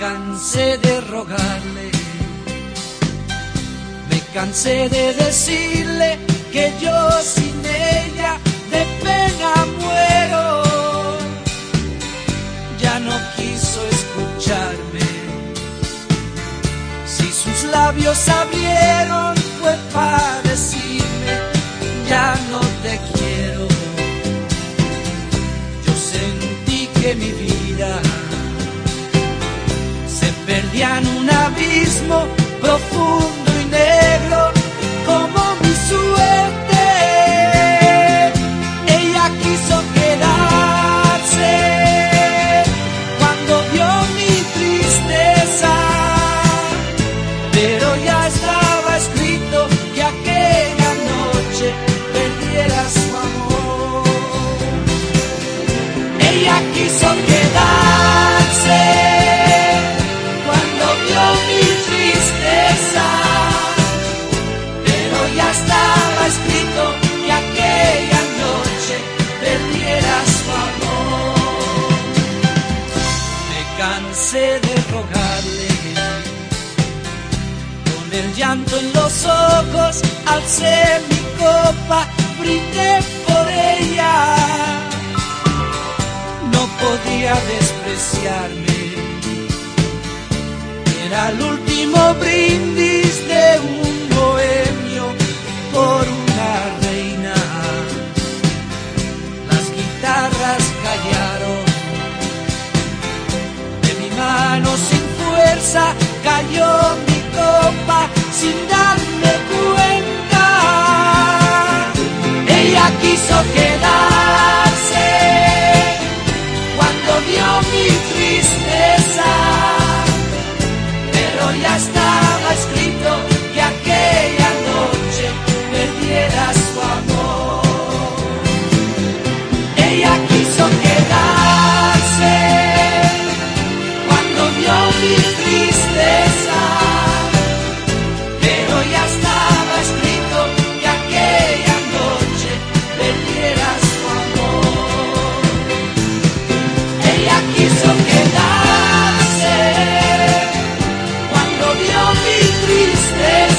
cansé de rogarle, me cansé de decirle que yo sin ella de pena muero. Ya no quiso escucharme, si sus labios abrieron fue para decirme, ya no te quiero. Yo sentí que mi vida se perdía en un abismo profundo con el llanto en los ojos, alcé mi copa, brindé por ella. No podía despreciarme, era el último brindis de un bohemio por una reina. Las guitarras callaron, de mi mano sin fuerza cayó sin darme cuenta. Ella quiso quedarse cuando vio mi tristeza, pero ya está. stay.